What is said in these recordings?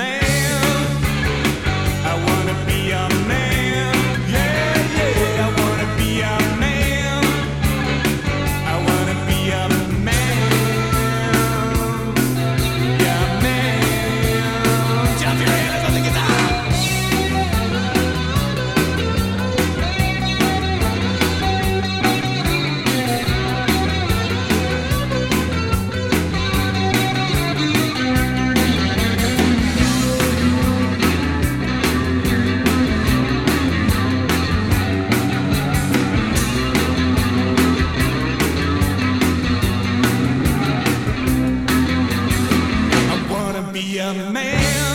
man. be a man.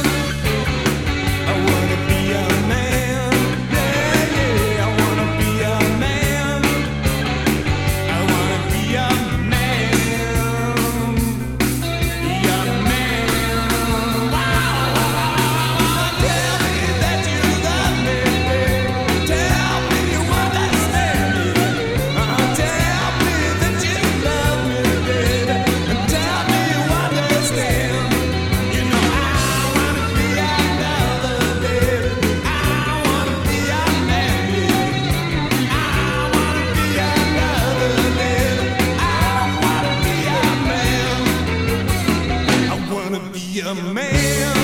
your man.